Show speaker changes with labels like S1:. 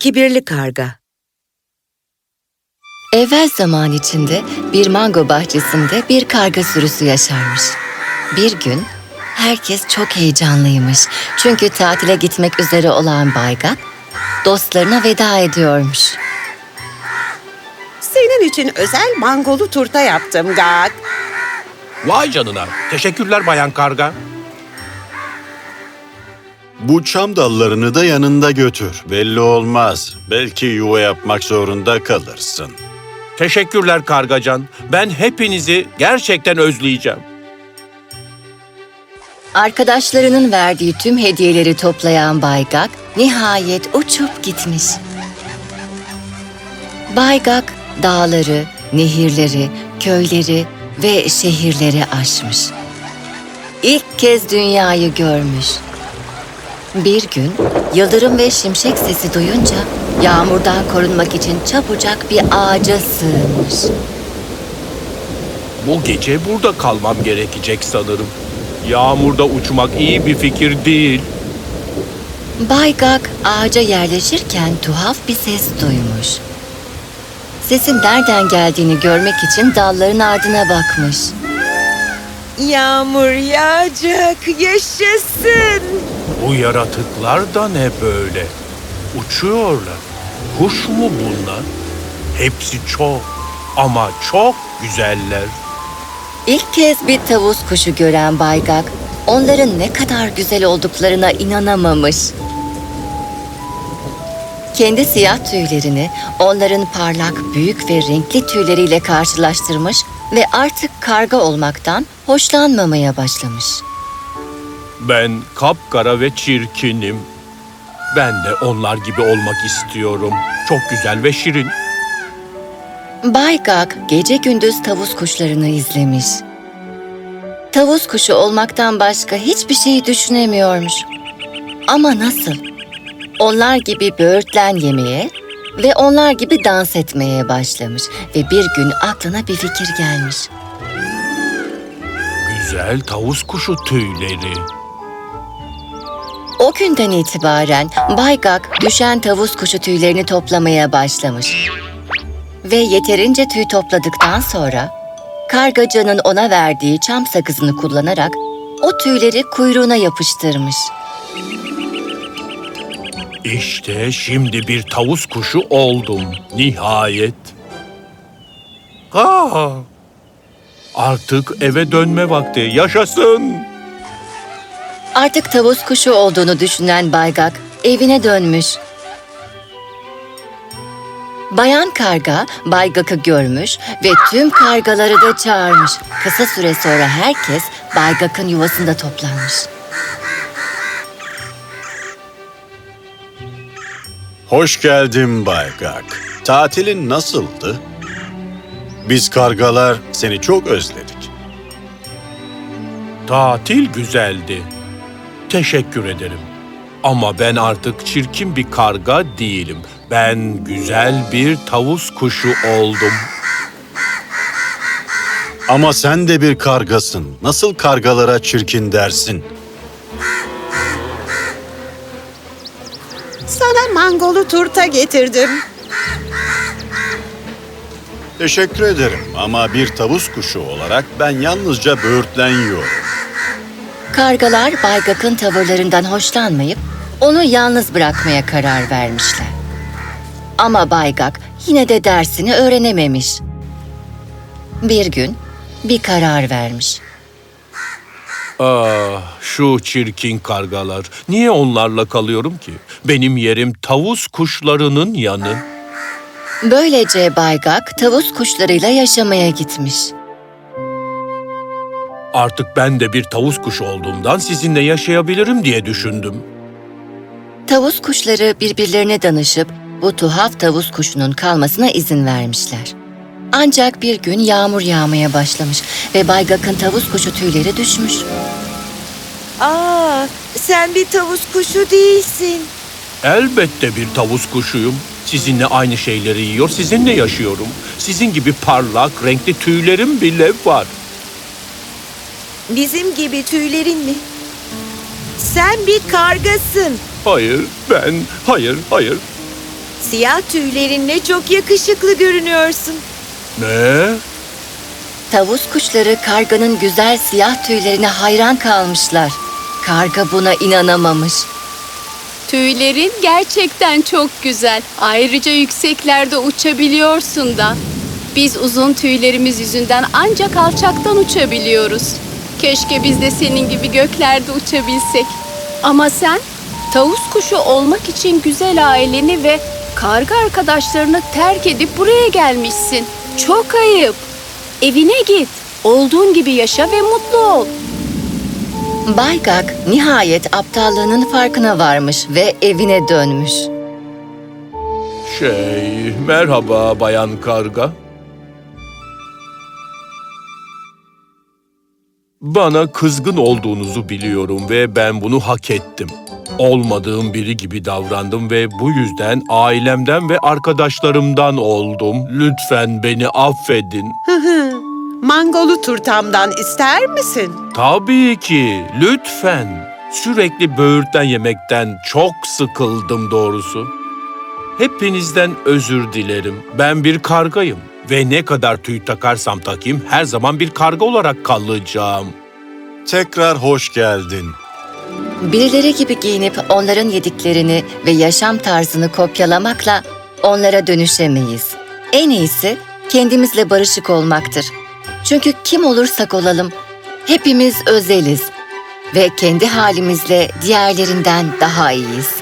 S1: Kibirli Karga
S2: Evvel zaman içinde bir mango bahçesinde bir karga sürüsü yaşarmış. Bir gün herkes çok heyecanlıymış. Çünkü tatile gitmek üzere olan Baygak dostlarına veda ediyormuş.
S3: Senin için özel mangolu turta yaptım Gak.
S4: Vay canına. Teşekkürler Bayan Karga.
S5: Bu çam dallarını da yanında götür. Belli olmaz. Belki yuva yapmak zorunda kalırsın.
S4: Teşekkürler Kargacan. Ben hepinizi gerçekten özleyeceğim.
S2: Arkadaşlarının verdiği tüm hediyeleri toplayan Baygak nihayet uçup gitmiş. Baygak dağları, nehirleri, köyleri ve şehirleri aşmış. İlk kez dünyayı görmüş. Bir gün yıldırım ve şimşek sesi duyunca yağmurdan korunmak için çabucak bir ağaca sığınmış.
S4: Bu gece burada kalmam gerekecek sanırım. Yağmurda uçmak iyi bir fikir değil.
S2: Baygak ağaca yerleşirken tuhaf bir ses duymuş. Sesin nereden geldiğini görmek için dalların ardına bakmış.
S1: Yağmur yağacak, yaşasın.
S4: Bu yaratıklar da ne böyle? Uçuyorlar. Kuş mu bunlar? Hepsi çok ama çok güzeller.
S2: İlk kez bir tavus kuşu gören Baygak, onların ne kadar güzel olduklarına inanamamış. Kendi siyah tüylerini onların parlak, büyük ve renkli tüyleriyle karşılaştırmış ve artık karga olmaktan hoşlanmamaya başlamış.
S4: Ben kapkara ve çirkinim. Ben de onlar gibi olmak istiyorum. Çok güzel ve şirin.
S2: Baygak gece gündüz tavus kuşlarını izlemiş. Tavus kuşu olmaktan başka hiçbir şey düşünemiyormuş. Ama nasıl? Onlar gibi böğürtlen yemeye ve onlar gibi dans etmeye başlamış ve bir gün aklına bir fikir gelmiş.
S4: Güzel tavus kuşu tüyleri.
S2: O günden itibaren Baygak düşen tavus kuşu tüylerini toplamaya başlamış. Ve yeterince tüy topladıktan sonra kargacanın ona verdiği çam sakızını kullanarak o tüyleri kuyruğuna yapıştırmış.
S4: İşte şimdi bir tavus kuşu oldum. Nihayet. Aa, artık eve dönme vakti. Yaşasın.
S2: Artık tavus kuşu olduğunu düşünen Baygak evine dönmüş. Bayan karga Baygak'ı görmüş ve tüm kargaları da çağırmış. Kısa süre sonra herkes Baygak'ın yuvasında toplanmış.
S5: Hoş geldin Baygak. Tatilin nasıldı? Biz kargalar seni çok özledik.
S4: Tatil güzeldi. Teşekkür ederim. Ama ben artık çirkin bir karga değilim. Ben güzel bir tavus kuşu oldum.
S5: Ama sen de bir kargasın. Nasıl kargalara çirkin dersin?
S3: Sana mangolu turta getirdim.
S5: Teşekkür ederim ama bir tavus kuşu olarak ben yalnızca böğürtlen yiyorum.
S2: Kargalar Baygak'ın tavırlarından hoşlanmayıp onu yalnız bırakmaya karar vermişler. Ama Baygak yine de dersini öğrenememiş. Bir gün bir karar vermiş.
S4: Ah, şu çirkin kargalar. Niye onlarla kalıyorum ki? Benim yerim tavus kuşlarının yanı.
S2: Böylece Baygak tavus kuşlarıyla yaşamaya gitmiş.
S4: Artık ben de bir tavus kuşu olduğumdan sizinle yaşayabilirim diye düşündüm.
S2: Tavus kuşları birbirlerine danışıp bu tuhaf tavus kuşunun kalmasına izin vermişler. Ancak bir gün yağmur yağmaya başlamış ve Baygak'ın tavus kuşu tüyleri düşmüş.
S1: Aa, sen bir tavus kuşu değilsin.
S4: Elbette bir tavus kuşuyum. Sizinle aynı şeyleri yiyor, sizinle yaşıyorum. Sizin gibi parlak, renkli tüylerim bile var.
S1: Bizim gibi tüylerin mi? Sen bir kargasın.
S4: Hayır, ben, hayır, hayır.
S1: Siyah tüylerinle çok yakışıklı görünüyorsun.
S4: Ne?
S2: Tavus kuşları karganın güzel siyah tüylerine hayran kalmışlar. Karga buna inanamamış.
S6: Tüylerin gerçekten çok güzel. Ayrıca yükseklerde uçabiliyorsun da. Biz uzun tüylerimiz yüzünden ancak alçaktan uçabiliyoruz. Keşke biz de senin gibi göklerde uçabilsek. Ama sen tavus kuşu olmak için güzel aileni ve karga arkadaşlarını terk edip buraya gelmişsin. Çok ayıp. Evine git. Olduğun gibi yaşa ve mutlu ol.
S2: Bay Gak nihayet aptallığının farkına varmış ve evine dönmüş.
S4: Şey, merhaba Bayan Karga. Bana kızgın olduğunuzu biliyorum ve ben bunu hak ettim. Olmadığım biri gibi davrandım ve bu yüzden ailemden ve arkadaşlarımdan oldum. Lütfen beni affedin.
S3: Mangolu turtamdan ister misin?
S4: Tabii ki, lütfen. Sürekli böğürtlen yemekten çok sıkıldım doğrusu. Hepinizden özür dilerim. Ben bir kargayım ve ne kadar tüy takarsam takayım her zaman bir karga olarak kalacağım.
S5: Tekrar hoş geldin.
S2: Birileri gibi giyinip onların yediklerini ve yaşam tarzını kopyalamakla onlara dönüşemeyiz. En iyisi kendimizle barışık olmaktır. Çünkü kim olursak olalım hepimiz özeliz ve kendi halimizle diğerlerinden daha iyiyiz.